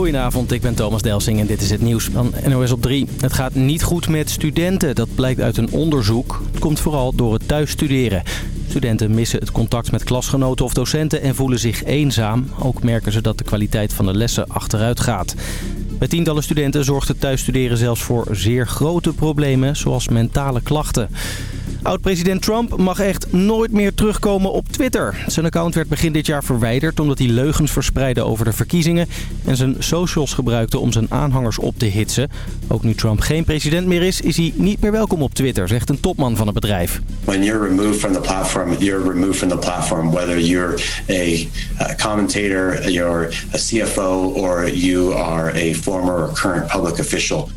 Goedenavond, ik ben Thomas Delsing en dit is het nieuws van NOS op 3. Het gaat niet goed met studenten, dat blijkt uit een onderzoek. Het komt vooral door het thuisstuderen. Studenten missen het contact met klasgenoten of docenten en voelen zich eenzaam. Ook merken ze dat de kwaliteit van de lessen achteruit gaat. Bij tientallen studenten zorgt het thuisstuderen zelfs voor zeer grote problemen, zoals mentale klachten. Oud-president Trump mag echt nooit meer terugkomen op Twitter. Zijn account werd begin dit jaar verwijderd omdat hij leugens verspreidde over de verkiezingen... en zijn socials gebruikte om zijn aanhangers op te hitsen. Ook nu Trump geen president meer is, is hij niet meer welkom op Twitter, zegt een topman van het bedrijf. When you're removed from the platform, you're removed from the platform. Whether you're a commentator, you're a CFO, or you are a former or current public official...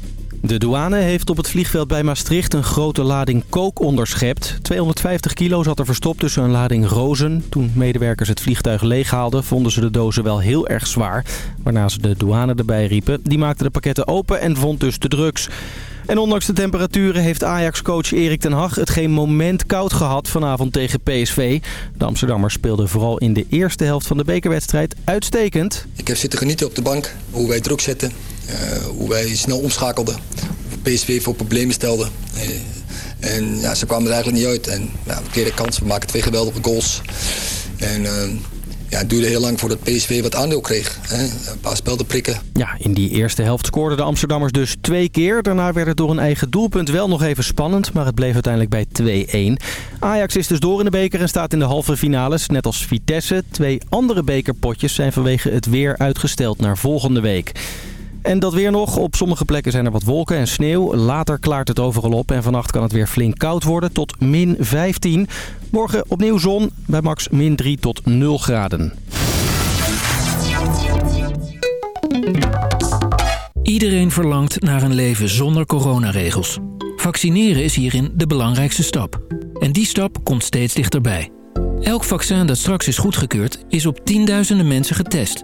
De douane heeft op het vliegveld bij Maastricht een grote lading kook onderschept. 250 kilo zat er verstopt tussen een lading rozen. Toen medewerkers het vliegtuig leeghaalden vonden ze de dozen wel heel erg zwaar. Waarna ze de douane erbij riepen. Die maakte de pakketten open en vond dus de drugs. En ondanks de temperaturen heeft Ajax-coach Erik ten Hag het geen moment koud gehad vanavond tegen PSV. De Amsterdammers speelden vooral in de eerste helft van de bekerwedstrijd uitstekend. Ik heb zitten genieten op de bank, hoe wij druk zetten, hoe wij snel omschakelden. PSV voor problemen stelden. Uh, en ja, ze kwamen er eigenlijk niet uit. En ja, we kregen kans, we maken twee geweldige goals. En uh, ja, het duurde heel lang voordat PSV wat aandeel kreeg. Hè? Een paar spelden prikken. Ja, in die eerste helft scoorden de Amsterdammers dus twee keer. Daarna werd het door een eigen doelpunt wel nog even spannend. Maar het bleef uiteindelijk bij 2-1. Ajax is dus door in de beker en staat in de halve finales. Net als Vitesse. Twee andere bekerpotjes zijn vanwege het weer uitgesteld naar volgende week. En dat weer nog. Op sommige plekken zijn er wat wolken en sneeuw. Later klaart het overal op en vannacht kan het weer flink koud worden tot min 15. Morgen opnieuw zon bij max min 3 tot 0 graden. Iedereen verlangt naar een leven zonder coronaregels. Vaccineren is hierin de belangrijkste stap. En die stap komt steeds dichterbij. Elk vaccin dat straks is goedgekeurd is op tienduizenden mensen getest.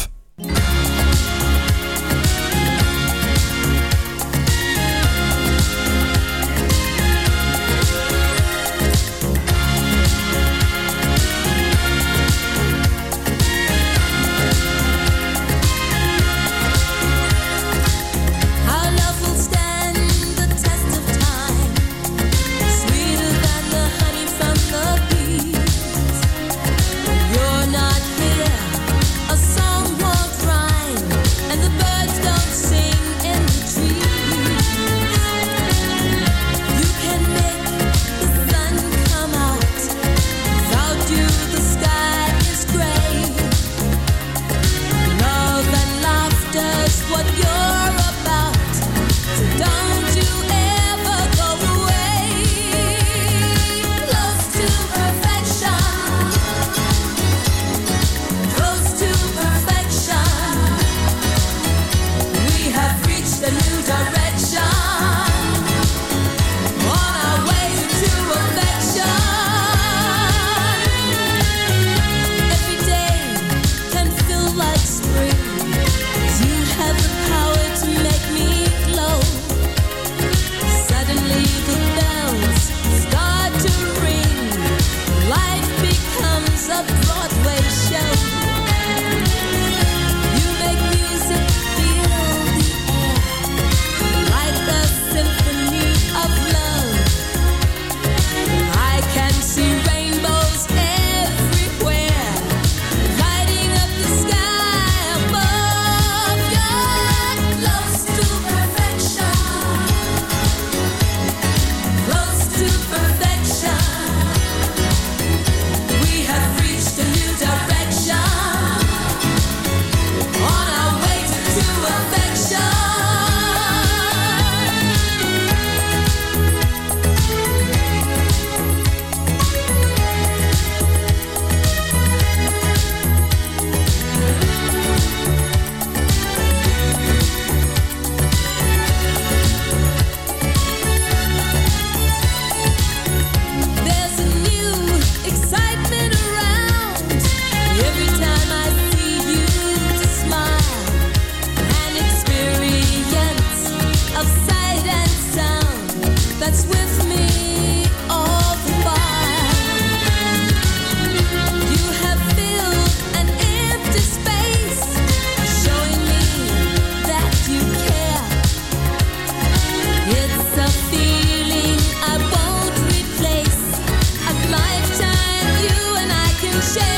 shame.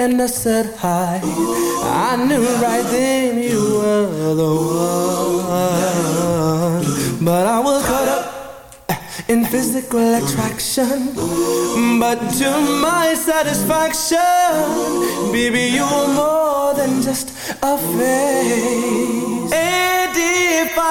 and I said hi. I knew right then you were the one. But I was caught up in physical attraction. But to my satisfaction, baby, you were more than just a face. Edifying.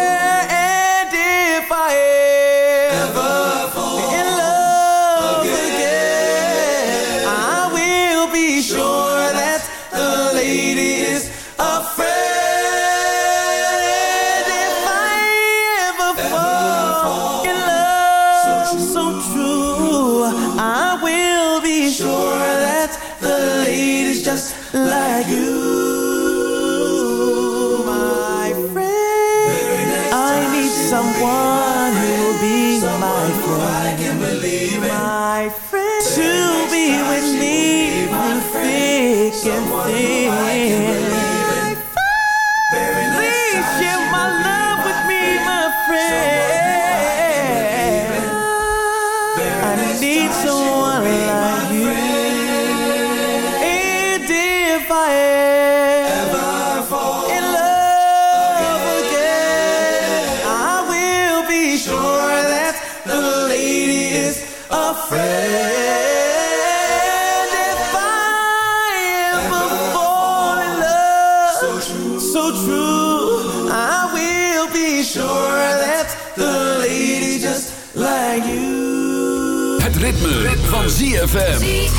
need someone like ritme, ritme. van ZFM.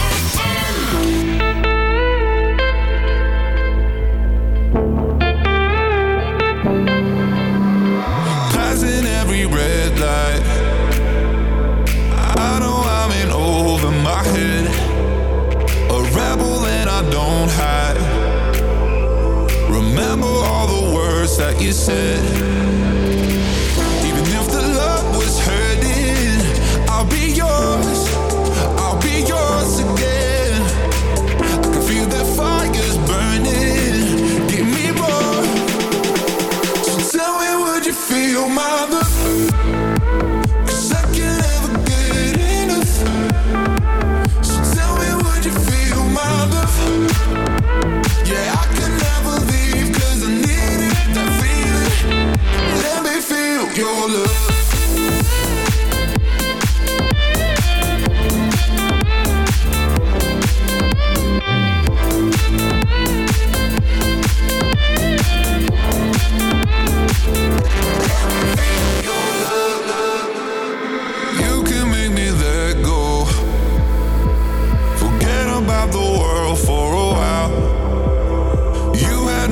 Passing every red light. I know I'm in over my head. A rebel that I don't hide. Remember all the words that you said.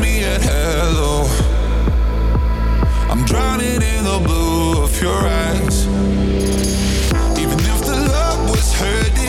me at hello. I'm drowning in the blue of your eyes. Even if the love was hurting.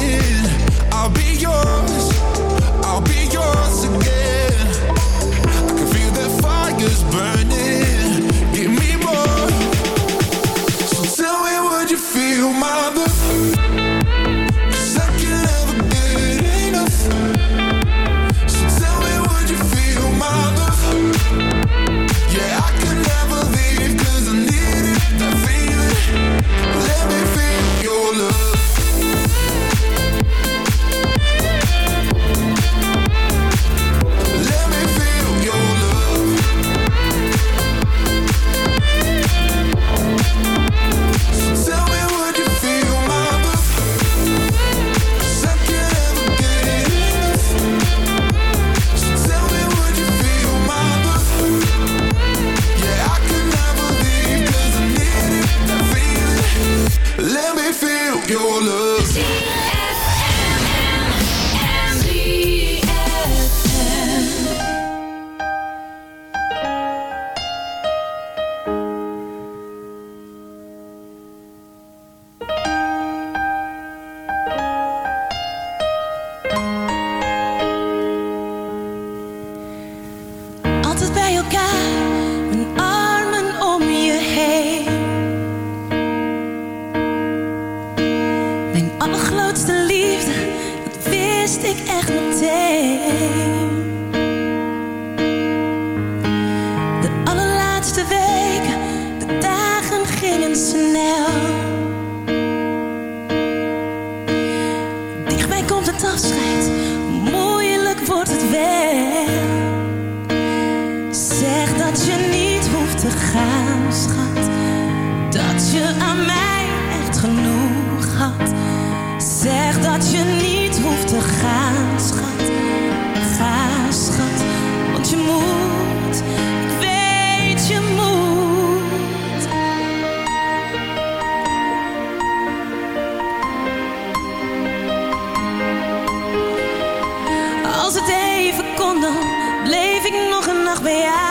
afscheid, moeilijk wordt het wel. Zeg dat je niet hoeft te gaan, schat. Dat je aan mij echt genoeg had. Zeg dat je niet hoeft te gaan, schat. Ga, schat, want je moet nog bij.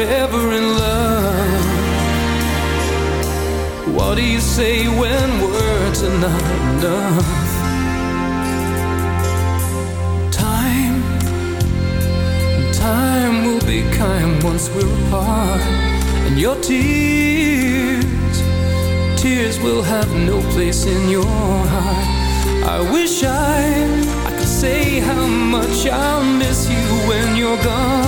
Forever in love. What do you say when words are not enough? Time, time will be kind once we're apart. And your tears, tears will have no place in your heart. I wish I, I could say how much I'll miss you when you're gone.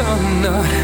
Are not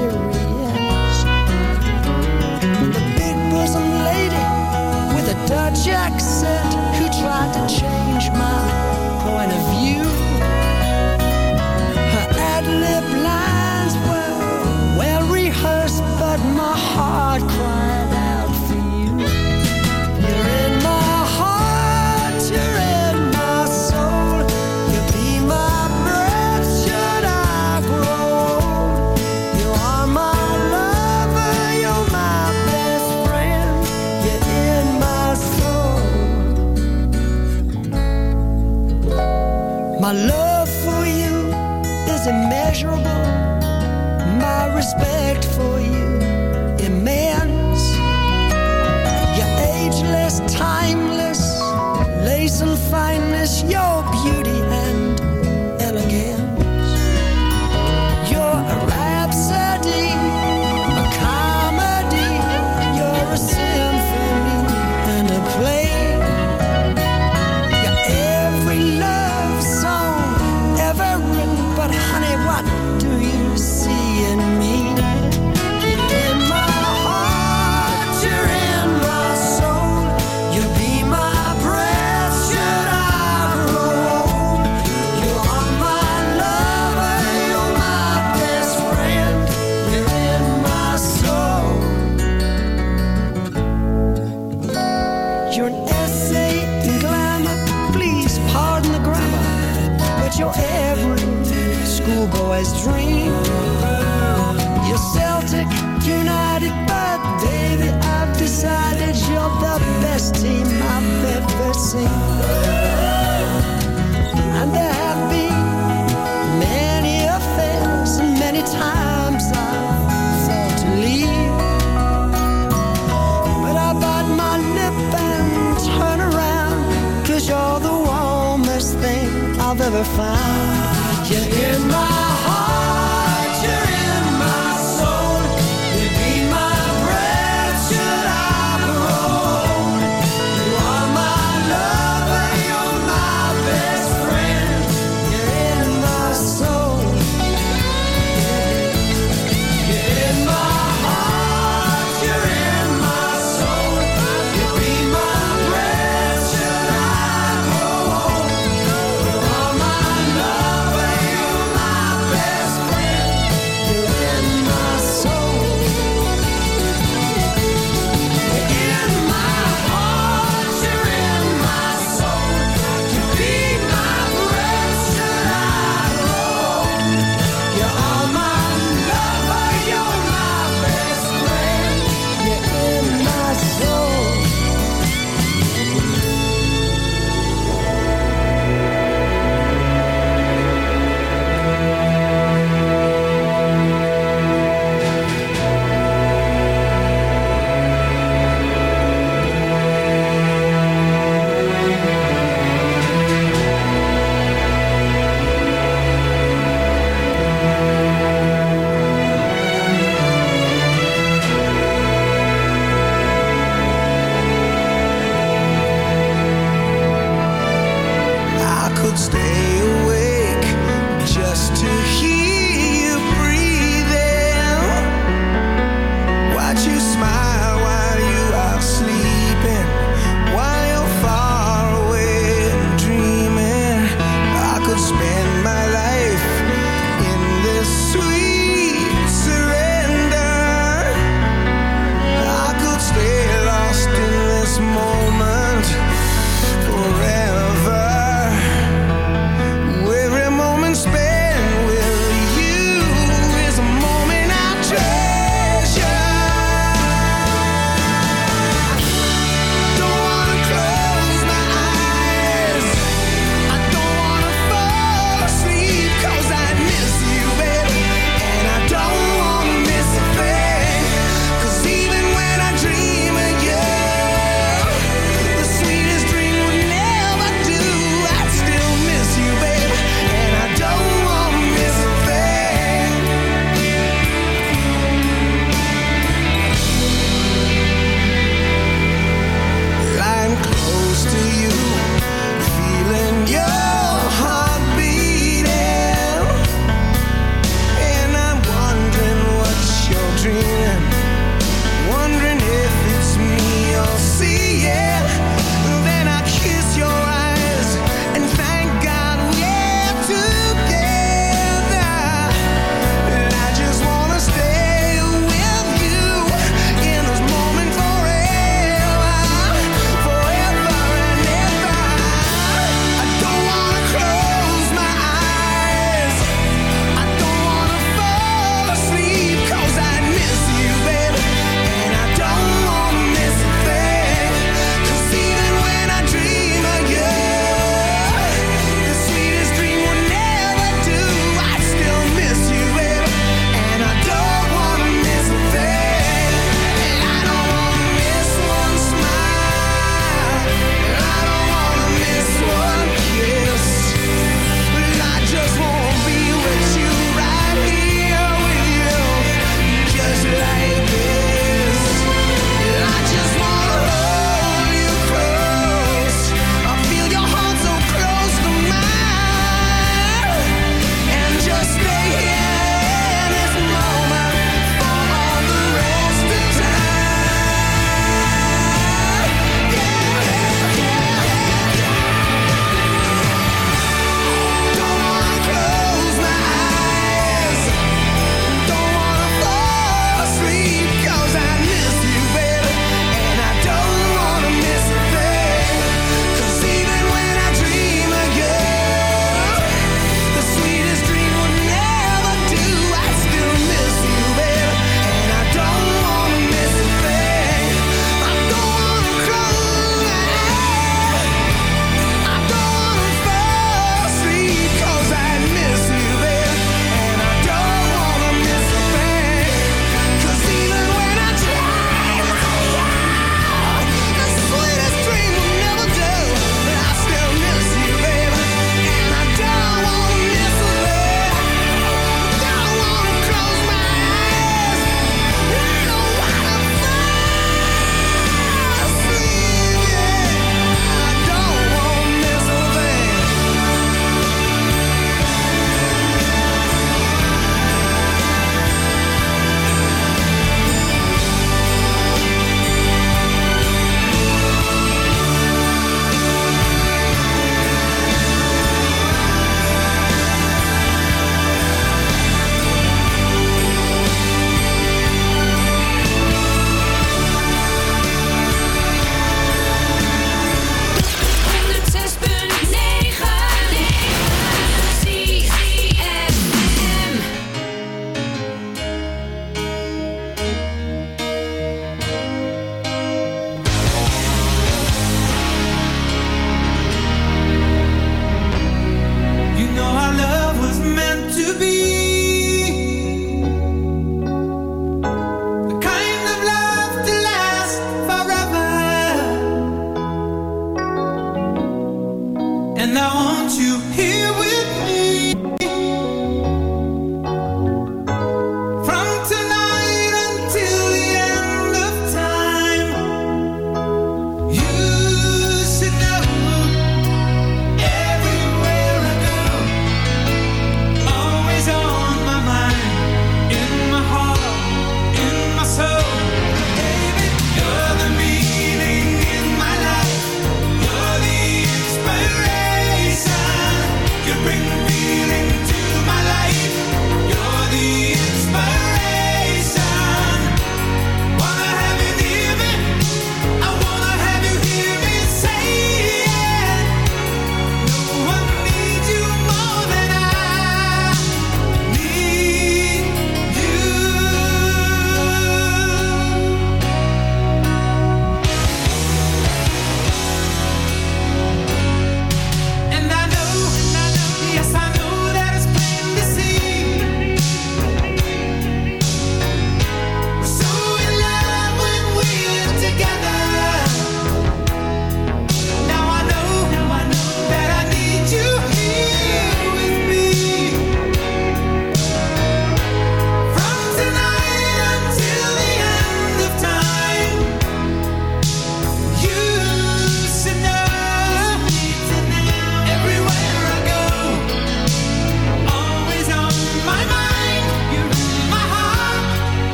Dutch accent who tried to change